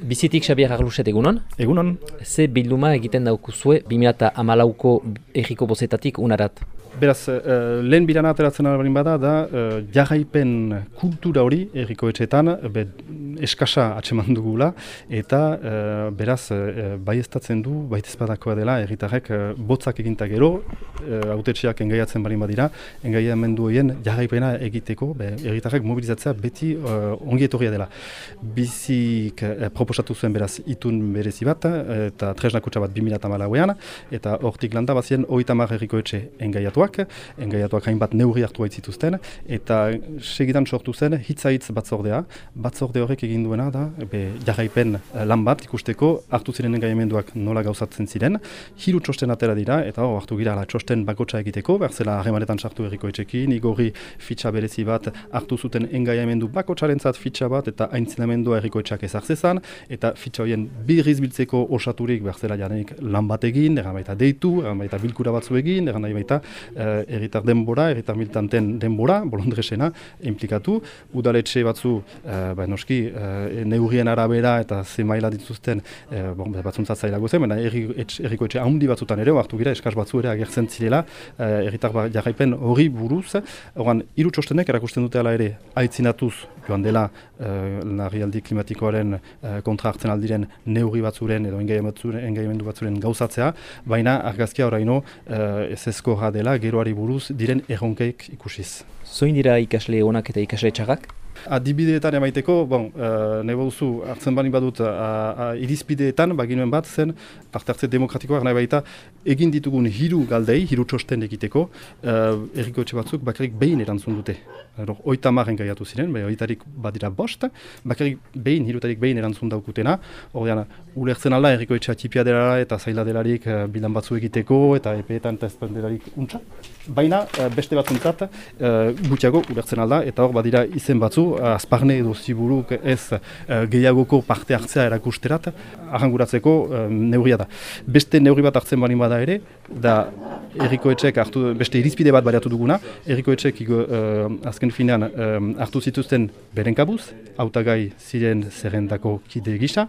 Bizitik Xabier Arluset egunon? Egunon. Ze bilduma egiten daukuzue 2008ko erriko bozetatik unarat? Beraz, uh, lehen birana ateratzen albarin bada, da uh, jarraipen kultura hori erriko etxetan be, eskasa atseman dugula, eta uh, beraz, uh, bai du, baita ezpadakoa dela, erritarrek uh, botzak eginta gero, uh, autetxeak engaiatzen barin badira, engaiamendu horien jarraipena egiteko, erritarrek mobilizatzea beti uh, ongi etorria dela. Bizik uh, proposatu zuen beraz itun berezi bat, eta tresnakutsa bat 2008an, eta hortik landa bazien oita mar erriko etxe engaiatuak, engaiatuak, hainbat neurri hartu zituzten eta segidan sortu zen hitzaitz batzordea, batzorde horrek egin duena da, be, jarraipen eh, lan bat ikusteko hartu ziren engaiamenduak nola gauzatzen ziren, hiru txosten atera dira, eta hor hartu gira la txosten bakotsa egiteko, berzela harremanetan sartu erriko etxekin, igorri fitxa berezi bat hartu zuten engaiamendu bakotsaren zat fitxa bat, eta aintzinamendua erriko etxak ezartzezan, eta fitxa horien birriz biltzeko osaturik berzela jarenik lan bat egin, eran baita deitu, eran baita bilkura batzu egin, eran baita uh, erritar denbora, erritar militanten denbora, bolondresena, implikatu. Udaletxe batzu, uh, ba, noski, uh, neurrien arabera eta ze maila dituzten, uh, bon, batzuntza zailago zen, baina erriko etxe handi batzutan ere, hartu gira, eskaz batzu ere agertzen zirela, erritar ba, jarraipen hori buruz. Horan, iru txostenek erakusten dute ala ere, aitzinatuz, joan dela, uh, narrialdi klimatikoaren uh, kontra hartzen aldiren neurri batzuren edo engaiamendu batzuren gauzatzea, baina argazkia oraino uh, ez dela, geroari buruz diren erronkeik ikusiz. Zoin dira ikasle honak eta ikasle txarrak? Adibideetan emaiteko, bon, uh, nahi bauzu, hartzen bani badut, uh, irizpideetan, baginuen bat zen, parte hartze demokratikoak nahi baita, egin ditugun hiru galdei, hiru txosten egiteko, uh, erriko etxe batzuk bakarrik behin erantzun dute. Oita marren gaiatu ziren, bai, oitarik badira bost, bakarrik behin, hirutarik behin erantzun daukutena, ordean, ulertzen ala erriko etxe atipia dela eta zaila delarik uh, bilan batzu egiteko, eta epeetan eta delarik untsa. Baina, uh, beste batzuntzat, uh, gutxiago ulertzen alda, eta hor badira izen batzu, azparne edo ziburuk ez uh, gehiagoko parte hartzea erakusterat, ahanguratzeko uh, neurria da. Beste neurri bat hartzen bani bada ere, da erriko etxek hartu, beste irizpide bat bariatu duguna, erriko etxek uh, azken finean hartu zituzten beren kabuz, autagai ziren zerrendako kide gisa,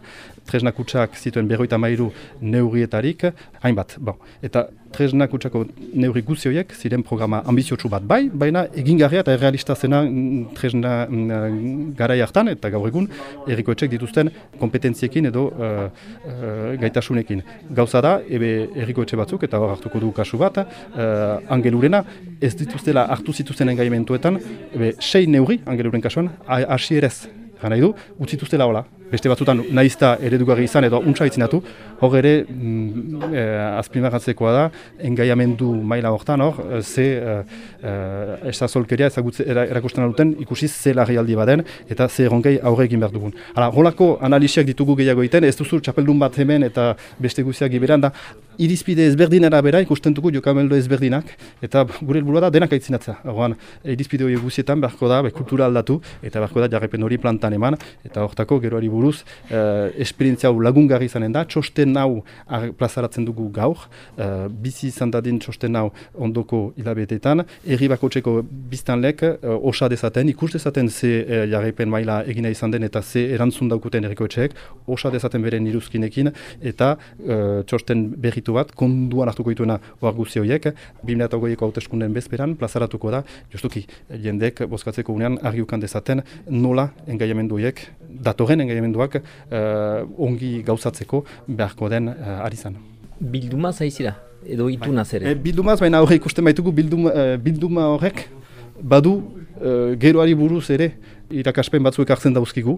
tresnakutsak zituen berroita mairu neurrietarik, hainbat, bon. eta tresnakutsako neurri guzioiek ziren programa ambiziotsu bat bai, baina egingarria eta errealista zena mm, tresna mm, garai hartan, eta gaur egun erriko etxek dituzten kompetentziekin edo uh, uh, gaitasunekin. Gauza da, ebe erriko etxe batzuk, eta hor hartuko du kasu bat, uh, angelurena ez dituztela hartu zituzten engaimentuetan, ebe sei neurri angeluren kasuan, hasi erez, gana du, utzituztela hola, beste batzutan nahizta eredugarri izan edo untsa itzinatu, hor ere mm, e, da, engaiamendu maila hortan hor, eh, ze e, e, esazolkeria erakusten duten ikusi ze larri baden eta ze erronkei aurre egin behar dugun. Hala, holako analiziak ditugu gehiago egiten, ez duzu txapeldun bat hemen eta beste guziak iberan da, irizpide ezberdinera bera ikusten dugu jokameldo ezberdinak, eta gure helburua da denak aitzinatza. Horban, irizpide hori guzietan beharko da, be, kultura aldatu, eta beharko da jarrepen hori plantan eman, eta hortako geroari buruz, uh, esperientzia hau lagungarri izanen da, txosten hau plazaratzen dugu gaur, uh, bizi izan dadin txosten hau ondoko hilabetetan, erri bako txeko biztanlek uh, osa dezaten, ikus dezaten ze uh, jarrepen maila egina izan den, eta ze erantzun daukuten erriko etxeek, osa dezaten beren iruzkinekin, eta uh, txosten berritu bat, konduan hartuko dituena oar guzi horiek, 2008ko hauteskunden bezperan, plazaratuko da, justuki, jendek bozkatzeko unean argiukan dezaten nola engaiamendu horiek, datoren engaiamenduak uh, ongi gauzatzeko beharko den uh, ari zan. Bilduma zaizira, edo ituna ere? E, bildumaz, baina horre ikusten baitugu bilduma, bilduma horrek, badu uh, geroari buruz ere, irakaspen batzuek hartzen dauzkigu,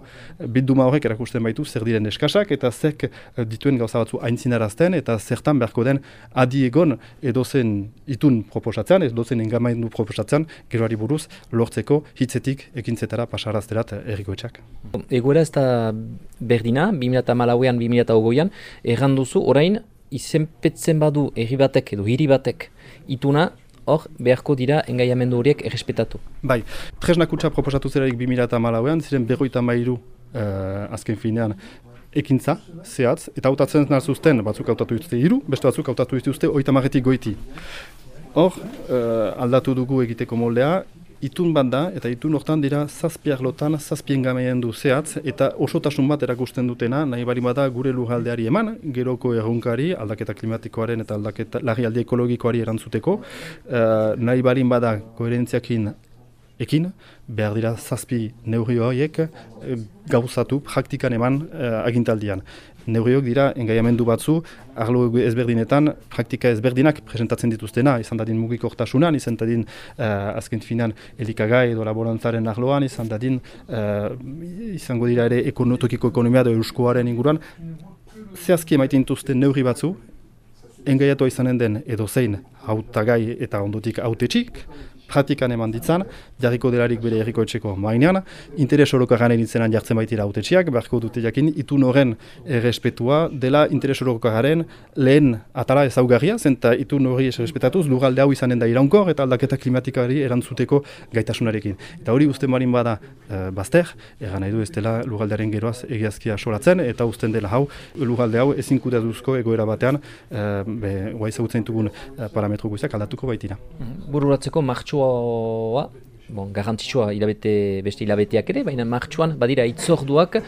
bilduma horrek erakusten baitu zer diren eskasak eta zek eh, dituen gauza batzu aintzinarazten eta zertan beharko den adi egon edozen itun proposatzen, edozen engamaindu proposatzen, geroari buruz, lortzeko hitzetik ekintzetara pasarazterat errikoetxak. Egoera ez da berdina, 2008an, 2008an, erranduzu orain izenpetzen badu erri batek edo hiri batek ituna hor beharko dira engaiamendu horiek errespetatu. Bai, tresnakutsa proposatu zerarik 2008an, ziren berroita mairu uh, azken finean ekintza, zehatz, eta hautatzen nazuzten, batzuk hautatu dituzte hiru, beste batzuk hautatu dituzte oita marretik goiti. Hor, uh, aldatu dugu egiteko moldea, itun bat da, eta itun hortan dira zazpiak lotan, zazpien gameien du zehatz, eta osotasun bat erakusten dutena, nahi bari bada gure lugaldeari eman, geroko errunkari, aldaketa klimatikoaren eta aldaketa lagi aldi ekologikoari erantzuteko, uh, nahi bari bada koherentziakin ekin, behar dira zazpi neurri horiek eh, gauzatu praktikan eman uh, agintaldian. Neurriok dira engaiamendu batzu, arlo ezberdinetan, praktika ezberdinak presentatzen dituztena, izan dadin mugikortasunan, izan dadin uh, azken finan elikagai edo laborantzaren arloan, izan dadin uh, izango dira ere ekonotokiko ekonomia edo euskoaren inguruan. Zehazki emaiten dituzten neurri batzu, engaiatua izanen den edo zein hautagai eta ondotik hautetxik, pratikan eman ditzan, jarriko delarik bere erriko etxeko mainean, interes oroka gane ditzenan jartzen baitira autetxiak, beharko dute jakin, itun horren errespetua dela interes oroka garen lehen atala ezaugarria, zenta itun hori errespetatuz, lugalde hau izanen da iraunkor eta aldaketa klimatikari erantzuteko gaitasunarekin. Eta hori uste marin bada e, bazter, egan nahi du ez dela lugaldearen geroaz egiazkia solatzen, eta usten dela hau, lugalde hau ezin duzko egoera batean, e, be, guai zautzen dugun e, parametro guztiak aldatuko baitira. Bururatzeko martxoa, bon, garantzitsua hilabete, beste hilabeteak ere, baina martxuan badira itzorduak,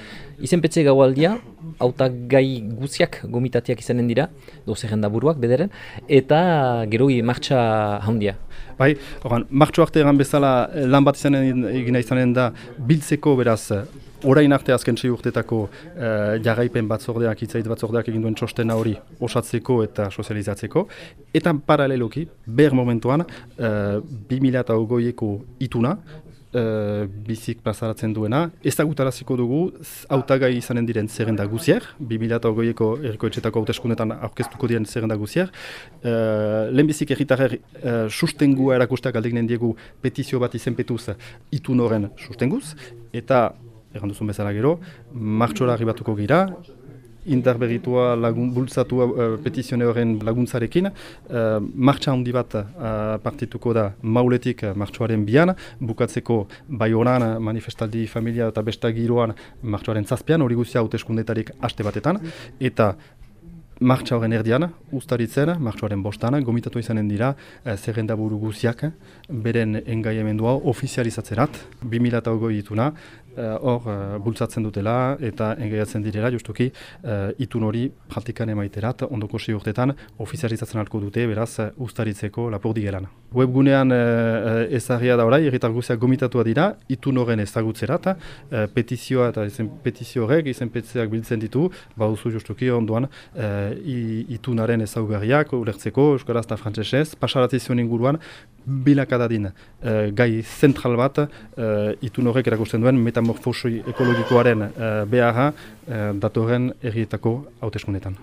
izenpetze gaualdia, auta gai guziak gomitateak izanen dira, doze da buruak bederen, eta gero martxa handia. Bai, oran, martxo arte egan bezala lan bat izanen, egina izanen da biltzeko beraz orain arte azken sei urtetako uh, jarraipen batzordeak, itzait batzordeak egin duen txostena hori osatzeko eta sozializatzeko. Eta paraleloki, ber momentuan, uh, 2008ko ituna, Uh, bizik pasaratzen duena. Ez gutaraziko dugu, autagai izanen diren zerrenda guzier, 2008ko eriko etxetako hauteskundetan aurkeztuko diren zerrenda guzier. Uh, Lehenbizik erritarrer uh, sustengua erakustak aldeginen diegu petizio bat izenpetuz itun horren sustenguz, eta egan duzun bezala gero, martxora arribatuko gira, interberritua lagun, bultzatu uh, petizione horren laguntzarekin, uh, martxa handi bat uh, partituko da mauletik uh, martxoaren bian, bukatzeko bai horan manifestaldi familia eta besta giroan martxoaren zazpian, hori guztia haute eskundetarik haste batetan, eta Martxa horren erdian, ustaritzen, martxoaren bostan, gomitatu izanen dira, eh, zerrenda buru guziak, beren engaiemendua ofizializatzerat, 2008 dituna, Eh, hor uh, bultzatzen dutela eta engaiatzen direla justuki uh, itun hori praktikan emaiterat ondoko si urtetan ofizializatzen alko dute beraz uh, ustaritzeko lapordi geran. Webgunean uh, ezagia da orai, erritar guziak gomitatua dira, itun horren ezagutzerat, petizioa eta izen petizio horrek, izen petzeak biltzen ditu, bauzu justuki ondoan uh, itunaren ezaugarriak, ulertzeko, euskaraz eta frantzesez, pasarazizion inguruan, bilakadadin uh, gai zentral bat uh, itun horrek erakusten duen metamorfosi ekologikoaren uh, beharra uh, datorren errietako hauteskundetan.